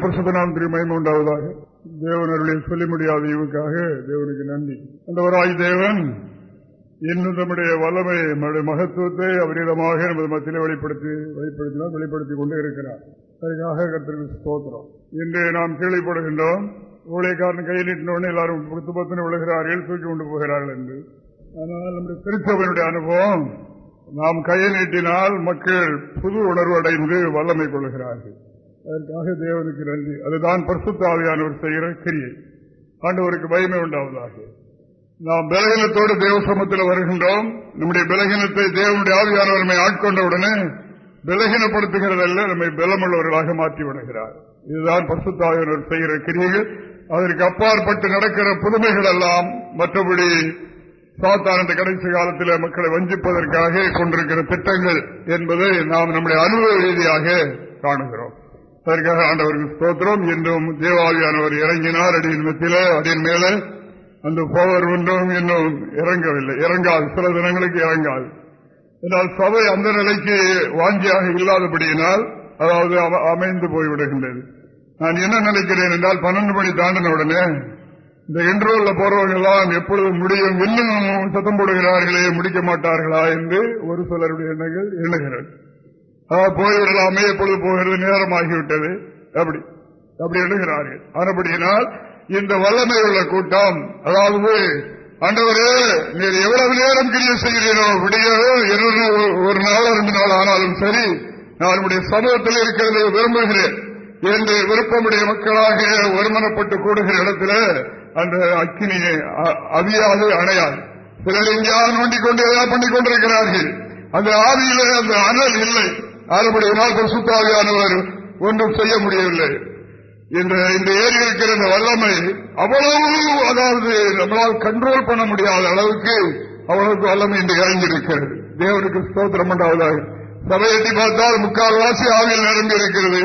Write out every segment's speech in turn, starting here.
தேவனுடைய பிரசத திருமயம் உண்டாவதாக. தேவனருடைய சொல்ல முடியாத இவுக்காக தேவனுக்கு நன்றி. அந்தவராய் தேவன் இன்னும் நம்முடைய வல்லமை நம்முடைய மகத்துவத்தை அவரிடமாக நமது மத்தியிலே வெளிப்படுத்தி வெளிப்படுத்தினால் வெளிப்படுத்திக் கொண்டே இருக்கிறார். அதுக்காக கத்திற்கு ஸ்தோத்திரம். இன்று நாம் கேள்விப்படுகின்றோம் ஊழியக்காரன் கையில் நீட்டினோடனே எல்லாரும் புத்து பத்துன்னு விழுகிறார்கள் தூக்கி கொண்டு போகிறார்கள் என்று. அதனால் நம்முடைய திருச்சபையினுடைய அனுபவம் நாம் கையை நீட்டினால் மக்கள் புது உணர்வு அடைந்து வல்லமை கொள்கிறார்கள் அதற்காக தேவனுக்கு நன்றி. அதுதான் பரிசுத்தாவியானவர் செய்கிற கிரியை. ஆண்டவருக்கு பயமே உண்டாவதாக. நாம் பலகீனத்தோடு தேவ சமத்தில் வருகின்றோம். நம்முடைய பலகீனத்தை தேவனுடைய ஆவியானவர் நம்மை ஆட்கொண்டவுடனே பலகீனப்படுத்துகிறதல்ல நம்மை பலமுள்ளவர்களாக மாற்றி விடுகிறார். இதுதான் பரிசுத்தாவியானவர் செய்கிற கிரியைகள். அதற்கு அப்பாற்பட்டு நடக்கிற புதுமைகள் எல்லாம் மற்றபடி சாத்தானந்த கடைசி காலத்தில் மக்களை வஞ்சிப்பதற்காக கொண்டிருக்கிற திட்டங்கள் என்பதை நாம் நம்முடைய அனுபவ ரீதியாக காணுகிறோம். அதற்காக ஆண்டவருக்கு ஸ்தோத்திரம். என்றும் தேவாவியானவர் இறங்கினார். அடியின் மத்தியில அடியின் மேல அந்த பவர் ஒன்றும் இன்னும் இறங்கவில்லை. இறங்காது. சில தினங்களுக்கு இறங்காது. என்றால் சபை அந்த நிலைக்கு வாஞ்சியாக இல்லாதபடியினால் அதாவது அமைந்து போய்விடுகின்றது. நான் என்ன நினைக்கிறேன் என்றால் பன்னெண்டு மணி தாண்டின உடனே இந்த இன்டர்வல்ல போறவங்க எல்லாம் எப்பொழுது முடியும் இன்னும் சத்தம் போடுகிறார்களே முடிக்க மாட்டார்களா என்று ஒரு சிலருடைய எண்ணங்கள் எண்ணுகிறது. போய்விடலாமே எப்பொழுது போகிறது நேரமாகிவிட்டது. அப்படி அப்படி எழுகிறார்கள் அதுபடியினால் இந்த வல்லமை உள்ள கூட்டம் அதாவது அண்டவரே நீர் எவ்வளவு நேரம் கிரிய செய்கிறீரோ விடியோ ஒரு நாள் ரெண்டு நாள் ஆனாலும் சரி நான் நம்முடைய சமூகத்தில் இருக்கிறது விரும்புகிறேன். என்று விருப்பமுடைய மக்களாக ஒருமனப்பட்டு கூடுகிற இடத்துல அந்த அக்கினியை அவியாது அணையாது. சிலர் எங்கேயாவது நோண்டிக் கொண்டு ஏதாவது பண்ணிக் கொண்டிருக்கிறார்கள் அந்த ஆவியில அந்த அனல் இல்லை. ஆறுபடியினால் சுத்தாவியானவர் ஒன்றும் செய்ய முடியவில்லை. இந்த இந்த ஏரியில் இருக்கிற இந்த வல்லமை அவ்வளவு அதாவது நம்மளால் கண்ட்ரோல் பண்ண முடியாத அளவுக்கு அவளுக்கு வல்லமை இன்று இறங்கியிருக்கிறது தேவனுக்கு ஸ்தோத்திரம் உண்டாவதாக. சபையெட்டி பார்த்தால் முக்கால் வாசி ஆவியில் நிரம்பி இருக்கிறது.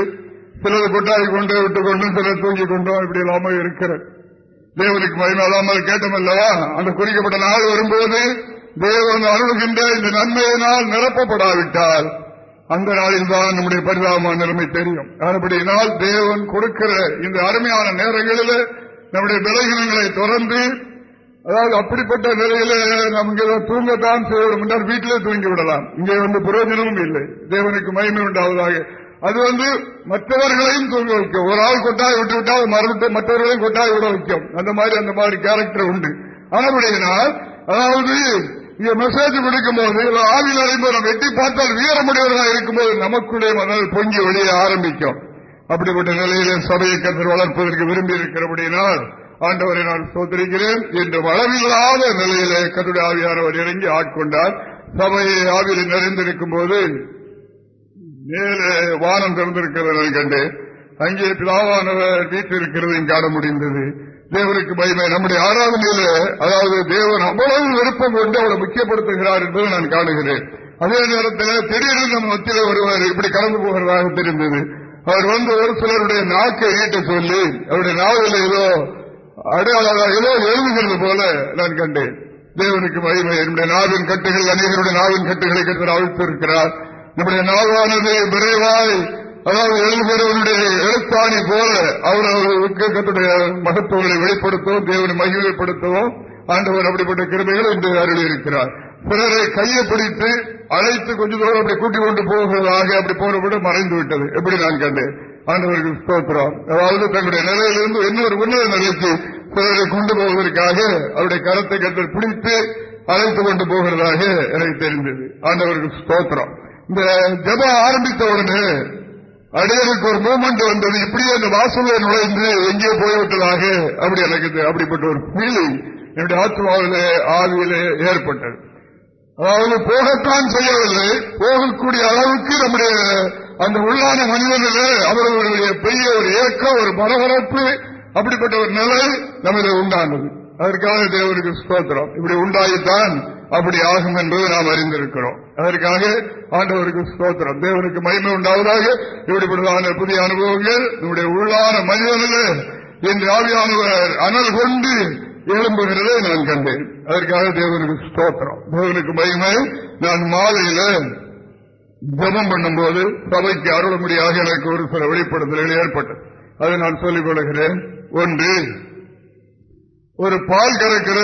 சிலது கொட்டாய் கொண்டு விட்டுக் கொண்டும் சிலர் தூங்கி கொண்டும் இப்படி இல்லாமல் இருக்கிறது. தேவனுக்கு மகிமையில்லாமல் கேட்டமல்லவா அந்த குறிக்கப்பட்ட நாள் வரும்போது தேவன் அருள்கின்ற இந்த நன்மையினால் நிரப்பப்படாவிட்டால் அந்த நாளில் தான் நம்முடைய பரிதாபமான நிலைமை தெரியும். அதுபடியினால் தேவன் கொடுக்கிற இந்த அருமையான நேரங்களில் நம்முடைய விலகினங்களை தொடர்ந்து அதாவது அப்படிப்பட்ட நிலையில நமக்கு தூங்கத்தான் செய்வோம் என்றால் வீட்டிலே தூங்கி விடலாம் இங்கே வந்து பிரயோஜனமும் இல்லை. தேவனுக்கு மகிமை உண்டாவதாக. அது வந்து மற்றவர்களையும் தூங்க வைக்கும். ஒரு ஆள் கொட்டாய் விட்டு விட்டால் மறந்துட்டு மற்றவர்களையும் கொட்டாய் விட வைக்கும். அந்த மாதிரி அந்த மாதிரி கேரக்டர் உண்டு. ஆனால் அதாவது இங்க மெசேஜ் கொடுக்கும் போது ஆவியில் அறிந்து நம்ம எட்டி பார்த்தால் வீரமுடையவர்களாக இருக்கும்போது நமக்குள்ளே மணல் பொங்கி வெளியே ஆரம்பிக்கும். அப்படிப்பட்ட நிலையிலே சபையை கற்று வளர்ப்பதற்கு விரும்பி இருக்கிறபடியினால் ஆண்டவரை நான் சோதரிக்கிறேன் என்று வளமில்லாத நிலையிலே கருடைய ஆவியானவர் இறங்கி ஆட்கொண்டார். சபையை ஆவியில் நிறைந்திருக்கும் போது மேலே வானம் திறந்திருக்கிறதை கண்டு அங்கே பிதாவானவர் வீட்டிருக்கிறதையும் காண முடிந்தது. தேவனுக்கு பயமே நம்முடைய ஆராதனையில அதாவது தேவன் அவ்வளவு விருப்பம் கொண்டு அவளை முக்கியப்படுத்துகிறார் என்பதை நான் காணுகிறேன். அதே நேரத்தில் திடீரென நம்ம மத்தியில் ஒருவர் இப்படி கலந்து போகிறதாக தெரிந்தது. அவர் வந்து ஒரு சிலருடைய நாக்கை ஈட்ட சொல்லி அவருடைய நாவலில் ஏதோ அடையாள ஏதோ எழுதுகிறது போல நான் கண்டேன். தேவனுக்கு மகிமை. என்னுடைய நாவின் கட்டுகள் அநேகருடைய நாவின் கட்டுகளை கட்டு அழுத்திருக்கிறார் நம்முடைய நாவானது விரைவாய் அதாவது எழுதுகிறவனுடைய எழுத்தாணி போல அவர் அவர்களுக்கு கத்துடைய மகத்துவங்களை வெளிப்படுத்தவும் தேவனை மகிமைப்படுத்தவும் ஆண்டவர் அப்படிப்பட்ட கிருமைகள் இன்று அருள் இருக்கிறார் பிறரை கையை பிடித்து அழைத்து கொஞ்ச தூரம் அப்படி கூட்டிக் கொண்டு போகிறதாக அப்படி போனபடி மறைந்து விட்டது. எப்படி நான் கண்டேன்? ஆண்டவருக்கு ஸ்தோத்திரம். அதாவது தங்களுடைய நிலையிலிருந்து இன்னொரு உன்னத நிலைக்கு பிறரை கொண்டு போவதற்காக அவருடைய கருத்தை கற்று பிடித்து அழைத்து கொண்டு போகிறதாக எனக்கு தெரிந்தது. ஆண்டவருக்கு ஸ்தோத்திரம். இந்த ஜபம் ஆரம்பித்த உடனே அடையலுக்கு ஒரு மூமெண்ட் வந்தது. இப்படியே அந்த வாசலை நுழைந்து எங்கே போய்விட்டதாக அப்படி எனக்கு அப்படிப்பட்ட ஒரு ஃபீலிங் என்னுடைய ஆத்மாவிலே ஆவியிலே ஏற்பட்டது. அதாவது போகத்தான் செய்யவில்லை. போகக்கூடிய அளவுக்கு நம்முடைய அந்த உள்ளான மனிதனிலே அவர்களுடைய பெரிய ஒரு ஏக்கம் ஒரு பரபரப்பு அப்படிப்பட்ட ஒரு நிலை நமது உண்டானது. அதற்காக தேவனுக்கு ஸ்தோத்திரம். இப்படி உண்டாகித்தான் அப்படி ஆகும் என்பது நாம் அறிந்திருக்கிறோம். அதற்காக ஆண்டவருக்கு ஸ்தோத்திரம். தேவனுக்கு மகிமை உண்டாவதாக இப்படிப்பட்டதான புதிய அனுபவங்கள் நம்முடைய உள்ளான மனிதனது என்று ஆவியானவர் அனல் கொண்டு எழும்புகிறதை நான் கண்டேன். அதற்காக தேவனுக்கு ஸ்தோத்திரம். தேவனுக்கு மகிமை. நான் மாலையில ஜபம் பண்ணும்போது சபைக்கு அருளும்படியாக எனக்கு ஒரு சில வெளிப்படுத்தல்கள் ஏற்பட்டது. அதை நான் சொல்லிக் கொள்கிறேன். ஒன்று ஒரு பால் கறக்கிற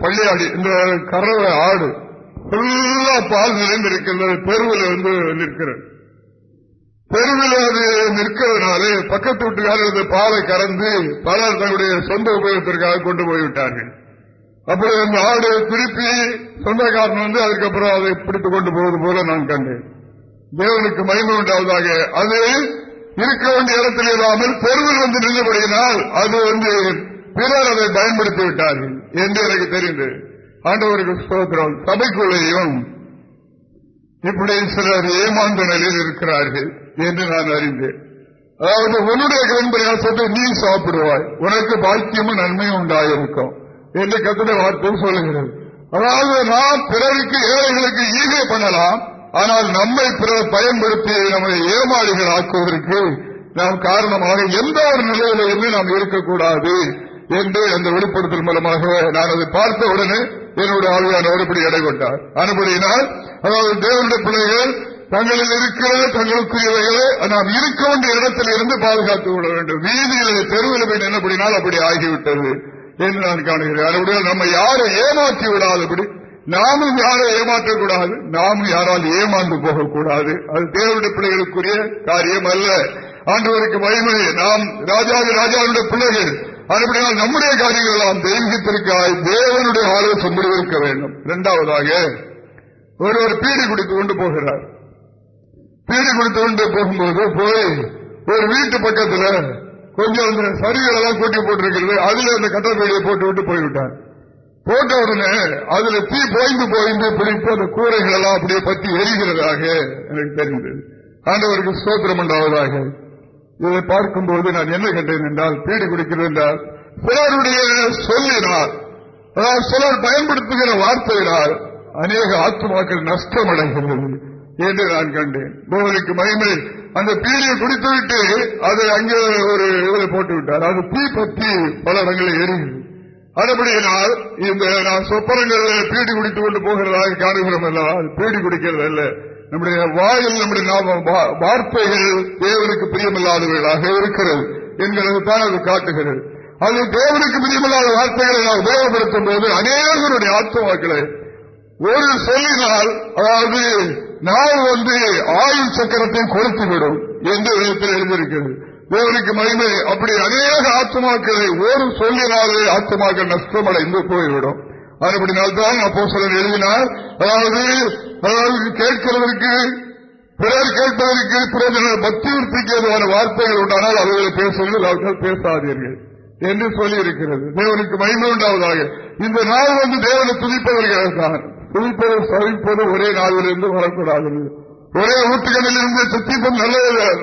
பள்ளியாடி இந்த கறவை ஆடு ஃபுல்லா பால் நிலைந்து இருக்கின்றது பெருவில் வந்து நிற்கிறது. பெருவில் அது நிற்கிறதுனாலே பக்கத்து வீட்டுக்காரர் பாலை கறந்து பலர் தன்னுடைய சொந்த உபயோகத்திற்காக கொண்டு போய்விட்டார்கள். அப்படி அந்த ஆடு திருப்பி சொந்தக்காரன் வந்து அதுக்கப்புறம் அதை பிடித்துக் கொண்டு போவது போல நான் கண்டேன். தேவனுக்கு மகிமை உண்டாவதாக. அது இருக்க வேண்டிய இடத்தில் இல்லாமல் பெருவில் வந்து நின்றபடியினால் அது வந்து பிறர் அதை பயன்படுத்தி விட்டார்கள் என்று எனக்கு தெரிந்தது. ஆண்டவருக்கு ஸ்தோத்திரம். சபைக்குள்ளேயும் இப்படி சிலர் ஏமாந்த நிலையில் இருக்கிறார்கள் என்று நான் அறிந்தேன். அதாவது உன்னுடைய கிரண்பரியாசத்தை நீ சாப்பிடுவாய். உனக்கு பாக்கியமும் நன்மையும் உண்டாயிருக்கும் என்று கத்திர வார்த்தை சொல்லுகிறது. அதாவது நாம் பிறருக்கு ஏழைகளுக்கு ஈகை பண்ணலாம். ஆனால் நம்மை பிறர் பயன்படுத்தி நம்மை ஏமாளிகள் ஆக்குவதற்கு நாம் காரணமாக எந்த ஒரு நிலையிலிருந்து நாம் இருக்கக்கூடாது என்று அந்த வெளிப்படுத்தல் மூலமாக நான் அதை பார்த்த உடனே என்னுடைய ஆளுநர் இப்படி எடை கொண்டார். அனுபடியினால் அதாவது தேவனுடைய பிள்ளைகள் தங்களில் இருக்கிற தங்களுக்குரியவைகளை நாம் இருக்க வேண்டிய இடத்தில் இருந்து பாதுகாத்துக் கொள்ள வேண்டும். வீதியிலே தெருவில் என்ன பண்ணினால் அப்படி ஆகிவிட்டது என்று நான் காணுகிறேன். அதுபடியால் நம்ம யாரை ஏமாற்றி விடாதபடி நாமும் யாரை ஏமாற்றக்கூடாது நாமும் யாரால் ஏமாந்து போகக்கூடாது. அது தேவனுடைய பிள்ளைகளுக்குரிய காரியம் அல்ல. ஆண்டவருக்கு மகிமை. நாம் ராஜாவி ராஜாவுடைய பிள்ளைகள் அதுபடியால் நம்முடைய காரியங்கள் எல்லாம் தெய்வீகத்திற்காய் தேவனுடைய ஆலோசனை இருக்க வேண்டும். இரண்டாவதாக ஒருவர் பீடி குடித்துக் கொண்டு போகிறார். பீடி குடித்து கொண்டு போகும்போது போய் ஒரு வீட்டு பக்கத்துல கொஞ்சம் அந்த எல்லாம் கூட்டி போட்டிருக்கிறது. அதுல அந்த கட்டப்பீடியை போட்டு விட்டு போய்விட்டார். போட்ட உடனே அதுல தீ போய்ந்து போய்ந்து பிடித்து அந்த கூரைகள் எல்லாம் அப்படியே பற்றி எரிகிறதாக எனக்கு தெரிந்தது. ஆண்டவருக்கு ஸ்தோத்திரம் உண்டாவதாக. இதை பார்க்கும்போது நான் என்ன கண்டேன் என்றால் பீடி குடிக்கிறது என்றால் சிலருடைய சொல்லினார் அதாவது சிலர் பயன்படுத்துகிற வார்த்தையினால் அநேக ஆத்மாக்கள் நஷ்டம் அடைகிறது என்று நான் கண்டேன். கோவிலுக்கு மகிமை. அந்த பீடியை குடித்துவிட்டு அதை அங்கே ஒரு இதில் போட்டு விட்டார் அது தீ பற்றி பல இடங்களில் எரிகிறது. அதுபடியினால் இந்த நான் சொப்பரங்களில் பீடி குடித்துக் கொண்டு போகிறதாக காணுகிறோம் அல்ல அது பீடி குடிக்கிறது அல்ல. நம்முடைய வாயில் நம்முடைய வார்த்தைகள் தேவனுக்கு பிரியமில்லாதவர்களாக இருக்கிறது என்கிறது தான் அது காட்டுகிறது. அது தேவனுக்கு பிரியமில்லாத வார்த்தைகளை நாம் உபயோகப்படுத்தும் போது அநேகருடைய ஆத்மாக்களை ஒரு சொல்லினால் அதாவது நாம் வந்து ஆயுள் சக்கரத்தை கொடுத்துவிடும் எந்த விதத்தில் எழுந்திருக்கிறது தேவனுக்கு மகிமை அப்படி அநேக ஆத்மாக்களை ஒரு சொல்லினாலே ஆத்மாக்கள் நஷ்டமடைந்து போய்விடும். மறுபடினால்தான் அப்போ சிலர் எழுதினார் அதாவது அதாவது கேட்கிறதற்கு பிறர் கேட்பதற்கு பிறர் பக்தி விற்பிக்கு வார்த்தைகள் உண்டானால் அவர்களை பேசுங்கள் அவர்கள் பேசாதீர்கள் என்று சொல்லி இருக்கிறது தேவனுக்கு மகிமை உண்டாவதாக. இந்த நாள் வந்து தேவனை துதிப்பவர்கள் தான். சவிப்பது ஒரே நாளிலிருந்து வரக்கூடாது. ஒரே ஊட்டுகளிலிருந்து சுத்திப்பும் நல்ல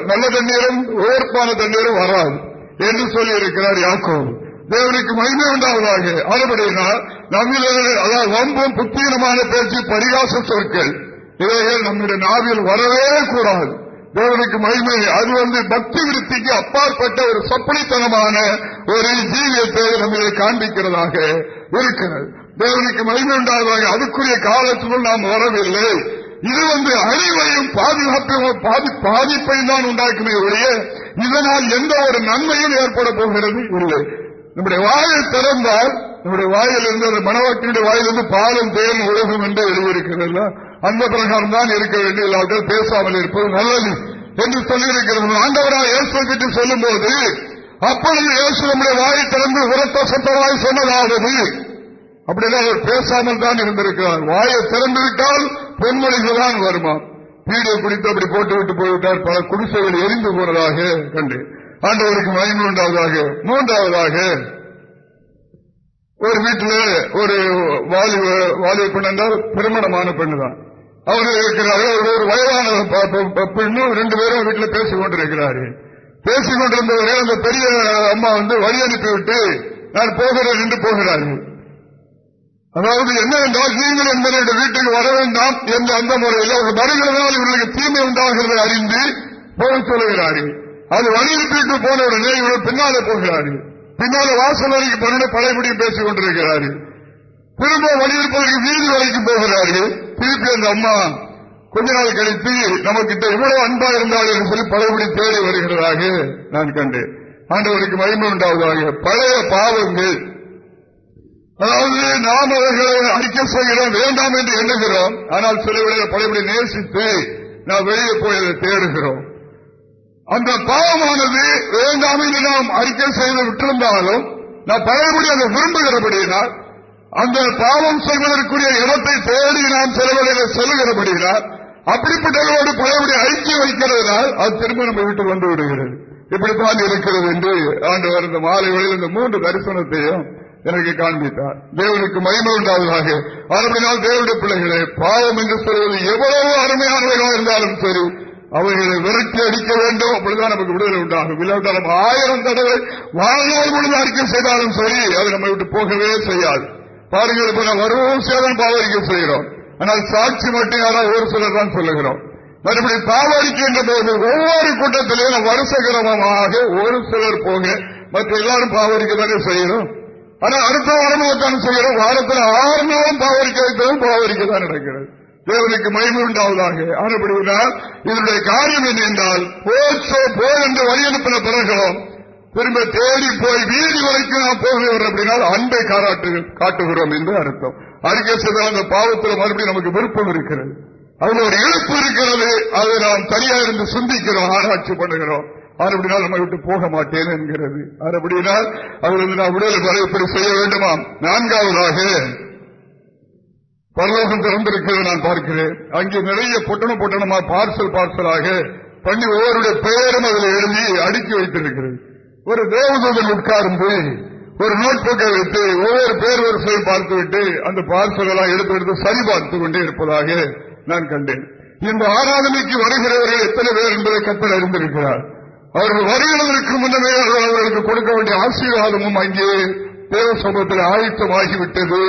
நல்ல தண்ணீரும் உயர்ப்பான தண்ணீரும் வராது என்று சொல்லி இருக்கிறார் யாக்கோவு தேவனுக்கு மகிமை உண்டாவதாக. அதுபடியினால் நம்மில் அதாவது வம்பும் புத்தீனமான பேச்சு பரிகாச சொற்கள் இவைகள் நம்முடைய நாவில் வரவே கூடாது. தேவனுக்கு மகிமை. அது வந்து பக்தி விருத்திக்கு அப்பாற்பட்ட ஒரு சொப்பனித்தனமான ஒரு ஜீவியத்தை நம்மளை காண்பிக்கிறதாக இருக்கிறது. தேவனுக்கு மகிமை உண்டாவதாக அதுக்குரிய காலத்துக்குள் நாம் வரவில்லை. இது வந்து அறிவையும் பாதுகாப்பையும் பாதிப்பையும் தான் உண்டாக்குமே ஒழிய இதனால் எந்த ஒரு நன்மையும் ஏற்பட போகிறது இல்லை. நம்முடைய வாயை திறந்தால் நம்முடைய வாயில் இருந்து அந்த மனவாட்டியுடைய வாயிலிருந்து பாலும் தேன் உலகம் என்று எழுதியிருக்கிறது அந்த பிரகாரம் தான் இருக்க வேண்டிய இல்லாமல் பேசாமல் இருப்பது நல்லது என்று சொல்லியிருக்கிறது ஆண்டவராக இயேசு பற்றி சொல்லும் போது அப்பொழுது இயேசு நம்முடைய வாயை திறந்து உரத்த சத்தமாய் சொன்னதாவது. அப்படின்னா அவர் பேசாமல் தான் இருந்திருக்கிறார். வாயை திறந்துவிட்டால் பொன்மொழிகள் தான் வருமா வீடியோ குடித்து அப்படி போட்டு விட்டு போய்விட்டார் பல குடிசைகள் எரிந்து போனதாக கண்டேன். ஆண்டவருக்கு மயங்கள் உண்டாவதாக. மூன்றாவதாக ஒரு வீட்டில் ஒரு வாலிப வாலிப பெண் என்றால் திருமணமான பெண்ணு தான் அவர் இருக்கிறார்கள் ஒரு வயதான பெண்ணும் ரெண்டு பேரும் வீட்டில் பேசிக் கொண்டிருக்கிறார்கள். பேசிக் கொண்டிருந்தவரை அந்த பெரிய அம்மா வந்து வழி அனுப்பிவிட்டு நான் போகிறேன் என்று போகிறார்கள். அதாவது என்ன என்றால் நீங்கள் என்பதை வீட்டுக்கு வர வேண்டாம் என்ற அந்த முறையில் அவர் வருகிறதால் இவர்களுக்கு தீமை உண்டாகிறது அறிந்து போக சொல்கிறார்கள் அது வலியுறுத்திட்டு போன உடனே இவர்கள் பின்னாலே போகிறார்கள் பின்னால வாசல் வரைக்கும் பன்னெண்டு பழையபடியும் பேசிக் கொண்டிருக்கிறார்கள் திரும்ப வலியுறுப்பதற்கு வீதி வரைக்கும் போகிறார்கள் திருப்பி அந்த அம்மா கொஞ்ச நாள் கழித்து நமக்கிட்ட இவ்வளவு அன்பா இருந்தால் என்று சொல்லி பழையபடி தேடி வருகிறதாக நான் கண்டேன். ஆண்டவருக்கு மகிமை உண்டாவதாக. பழைய பாவங்கள். அதாவது நாம் அவர்களை அறிக்கை செய்கிறோம் வேண்டாம் என்று எண்ணுகிறோம். ஆனால் சில வேளையில் பழையபடி நேசித்து நாம் வெளியே போய் அதை தேடுகிறோம். அந்த பாவமானது வேண்டாம் நாம் அறிக்கை செய்து விட்டிருந்தாலும் நான் பழையபடி அதை விரும்புகிறபடியினால் அந்த பாவம் செய்வதற்குரிய இடத்தை தேடி நாம் சில செல்கிறபடியினால் அப்படிப்பட்டவர்களோடு பழையபடி ஐக்கிய வைக்கிறதுனால் அது திரும்ப நம்ம வீட்டு வந்து விடுகிறது. இப்படித்தான் இருக்கிறது என்று ஆண்டவர் இந்த மாலைகளில் இந்த மூன்று தரிசனத்தையும் எனக்கு காண்பித்தார். தேவனுக்கு மகிமை உண்டாவதாக. அப்படினால் தேவனுடைய பிள்ளைகளே பாவம் என்று சொல்வது எவ்வளவு அருமையானவர்களாக இருந்தாலும் சரி அவைகளை விரட்டி அடிக்க பொழுதுதான் நமக்கு விடுதலை உண்டாகும். இல்லாவிட்டால் நம்ம ஆயிரம் தடவை வாழ்நாள் பொழுது அறிக்கை செய்தாலும் சரி அது நம்ம விட்டு போகவே செய்யாது. பாருங்கள் இப்ப நான் வருவோம் சேதம் பாவரிக்கை செய்கிறோம். ஆனால் சாட்சி மட்டும் யாராவது ஒரு சிலர் தான் சொல்லுகிறோம். மறுபடி பாவரிக்கின்ற போது ஒவ்வொரு கூட்டத்திலேயும் வருஷ கிரமமாக ஒரு சிலர் போக மற்ற எல்லாரும் பாவரிக்க தானே செய்யணும். ஆனா அடுத்த வாரமாக தான் செய்கிறோம். வாரத்தில் ஆறு நாளும் பாவரிக்க வைத்தாலும் பாவரிக்க தான் நடக்கிறது. தேவனுக்கு மகிமை உண்டாவதாக. ஆனப்படுகிறார் இதனுடைய காரியம் என்ன என்றால் போச்சோ போ என்று வழி அனுப்பின பிறகும் திரும்ப தேடி போய் வீதி வரைக்கும் நாம் போகிறவர் அப்படின்னா அன்பை காராட்டு காட்டுகிறோம் என்று அர்த்தம். அறிக்கை செய்தால் அந்த பாவத்தில் மறுபடியும் நமக்கு விருப்பம் இருக்கிறது. அதுல ஒரு இழப்பு இருக்கிறது. அதை நாம் தனியா இருந்து சிந்திக்கிறோம் ஆராய்ச்சி பண்ணுகிறோம். அப்படினால் நம்ம விட்டு போக மாட்டேன் என்கிறது. அப்படினால் அதிலிருந்து நான் விடுதலை பெற இப்படி செய்ய வேண்டுமாம். நான்காவதாக பரலோகம் திறந்திருக்கிறது நான் பார்க்கிறேன். அங்கே நிறைய பொட்டணம் பொட்டணமா பார்சல் பார்சலாக பண்ணி ஒவ்வொருடைய பெயரும் அதில் எழுதி அடுக்கி வைத்திருக்கிறது ஒரு தேவதூதன் உட்கார்ந்து ஒரு நோட் புக்கை வைத்து ஒவ்வொரு பேர் வரிசையும் பார்த்துவிட்டு அந்த பார்சலெல்லாம் எடுத்து எடுத்து சரி பார்த்து கொண்டே இருப்பதாக நான் கண்டேன். இந்த ஆராதனைக்கு வருகிறவர்கள் எத்தனை பேர் என்பதை கத்தல் அறிந்திருக்கிறார். அவர்கள் வருகிறதற்கு முன்னமே அவர்களுக்கு கொடுக்க வேண்டிய ஆசீர்வாதமும் அங்கே தேவ சமூகத்தில் ஆயத்தமாகிவிட்டது.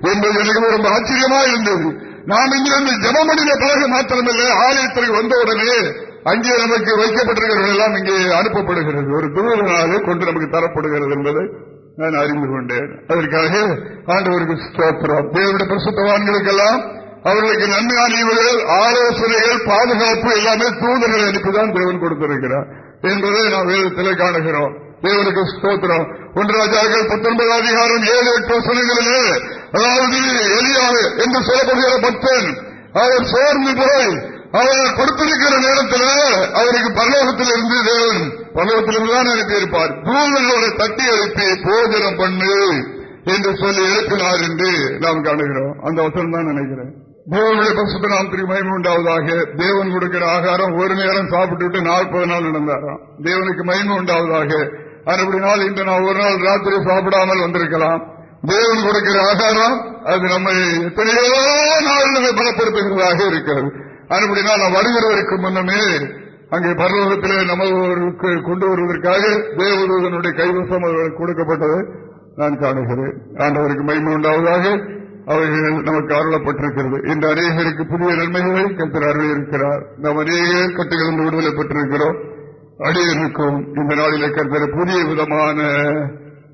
என்பது எனக்கு ரொம்ப ஆச்சரியமா இருந்தது. நாம் இங்கிருந்து ஜபமணியில பிறகு மாத்திரமில்லை ஆலயத்திற்கு வந்தவுடனே அங்கே நமக்கு வைக்கப்பட்டிருக்கிறவர்கள் எல்லாம் இங்கே அனுப்பப்படுகிறது. ஒரு தூதனாக கொண்டு நமக்கு தரப்படுகிறது என்பதை நான் அறிந்து கொண்டேன். அதற்காக ஆண்டவருக்கு ஸ்தோத்திரம். தேவனுடைய பிரசுத்தவான்களுக்கெல்லாம் அவர்களுக்கு நன்மையான ஆலோசனைகள் பாதுகாப்பு எல்லாமே தூதர்கள் அனுப்பிதான் தேவன் கொடுத்திருக்கிறார் என்பதை நாம் வேதத்தில் காணுகிறோம். தேவனுக்கு ஸ்தோத்திரம். ஒன்றாஜாக்கள் பத்தொன்பது அதிகாரம் ஏழு எட்டு வசனங்களிலே அதாவது எளியாறு என்று சொல்லப்படுகிற பக்தன் அவர் சோர்ந்து போய் அவர் கொடுத்திருக்கிற நேரத்தில் அவருக்கு பரலோகத்தில் இருந்து தேவன் பரலோகத்திலிருந்து தான் அனுப்பியிருப்பார் தூதர்களோட தட்டி அழைத்து போஜனம் பண்ணு என்று சொல்லி எழுப்பினார் என்று நாம் காணுகிறோம். அந்த வசனம் தான் நினைக்கிறேன். தேவனுடைய பசுத்த நாம் திருமயம் உண்டாவதாக. தேவன் கொடுக்கிற ஆகாரம் ஒரு நேரம் சாப்பிட்டு நாற்பது நாள் நடந்தாராம். தேவனுக்கு மயிமை உண்டாவதாக. அப்படி நாள் இன்று நான் ஒரு நாள் ராத்திரி சாப்பிடாமல் வந்திருக்கலாம். தேவன் கொடுக்கிற ஆகாரம் அது நம்மை எத்தனையோ நாள் பலப்படுத்துகிறதாக இருக்கிறது. அப்படினால் நாம் வருகிறவருக்கு முன்னமே அங்கே பரலோகத்திலே நமக்கு கொண்டு வருவதற்காக தேவதூதனுடைய கைவசம் அவர்களுக்கு கொடுக்கப்பட்டது நான் காணுகிறேன். ஆண்டவருக்கு மயிமை உண்டாவதாக அவைகள் நமக்கு அருளப்பட்டிருக்கிறது. இன்று அநேகருக்கு புதிய நன்மைகளை கத்திர அருள் இருக்கிறார் நாம் அநேக கட்டுகளிலிருந்து விடுதலை பெற்றிருக்கிறோம். அடியிருக்கும் இந்த நாளிலே கருத்தர் புதிய விதமான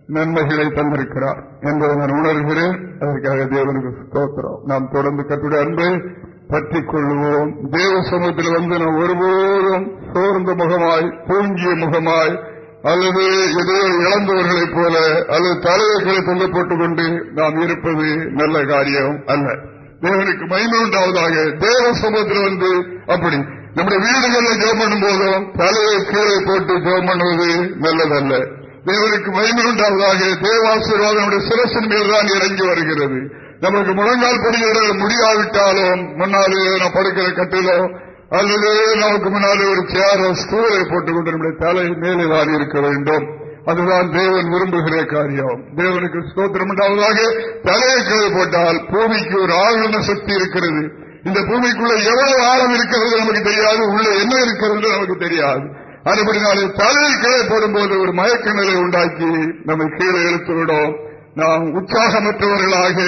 நன்மைகளை தந்திருக்கிறார் என்பதை நான் உணர்கிறேன். அதற்காக தேவனுக்கு ஸ்தோத்திரம். நாம் தொடர்ந்து கட்டுடைய அன்பை பற்றிக் கொள்வோம். தேவ சமூகத்தில் வந்து நாம் ஒருபோதும் சோர்ந்த முகமாய் தூங்கிய முகமாய் அல்லது ஏதோ இழந்தவர்களைப் போல அல்லது தலைவர்களை தொல்லப்பட்டுக் கொண்டு நாம் இருப்பது நல்ல காரியம் அல்ல. தேவனுக்கு மயிமை உண்டாவதாக தேவ சமூகத்தில் வந்து அப்படி நம்முடைய வீடுகளில் ஜெபம் பண்ணும் போதும் தலையை கீழே போட்டு ஜெபம் பண்ணுவது நல்லதல்ல. தேவனுக்கு மயிமை உண்டாவதாக தேவாசீர்வாதம் நம்முடைய சிரசின் மேல்தான் இறங்கி வருகிறது. நமக்கு முழங்கால் படுகிற முடியாவிட்டாலும் முன்னாலே நான் படுக்கிற கட்டிலோ அல்லது நமக்கு முன்னாலே ஒரு சேரோ ஸ்டூலை போட்டுக்கொண்டு நம்முடைய தலை மேலே தான் இருக்க வேண்டும். அதுதான் தேவன் விரும்புகிற காரியம். தேவனுக்கு ஸ்தோத்திரம் உண்டாவதாக தலையை கீழே போட்டால் பூமிக்கு ஒரு ஆழ்ந்த சக்தி இருக்கிறது. இந்த பூமிக்குள்ள எவ்வளவு ஆழம் இருக்கிறது நமக்கு தெரியாது உள்ள என்ன இருக்கிறது நமக்கு தெரியாது. அதுபடினாலே தலையை கீழே போடும்போது ஒரு மயக்க நிலை உண்டாக்கி நம்மை கீழே இழுத்துவிடும். நாம் உற்சாகமற்றவர்களாக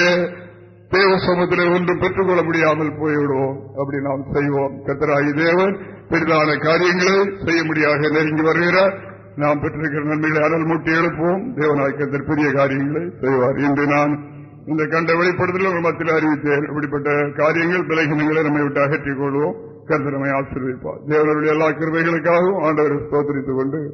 தேவ சமூகத்தில் ஒன்றும் பெற்றுக்கொள்ள முடியாமல் போய்விடுவோம். அப்படி நாம் செய்வோம். கத்தராகி தேவன் பெரிதான காரியங்களை செய்ய முடியாத நெருங்கி வருகிறார். நாம் பெற்றிருக்கிற நன்மைகளை அனல் மூட்டி எழுப்போம் தேவநாயக்கத்தில் பெரிய காரியங்களை செய்வார். இன்று நான் இந்த கண்ட வெளிப்படுத்தல உங்கள் மத்தியில் அறிவித்தேன். இப்படிப்பட்ட காரியங்கள் விலகினங்களை நம்மை விட்டு அகற்றிக் கொள்வோம். கருத்தனமை ஆசிர்வதிப்பார். தேவனுடைய எல்லா கிருமைகளுக்காகவும் ஆண்டவர் தோத்தரித்துக் கொண்டு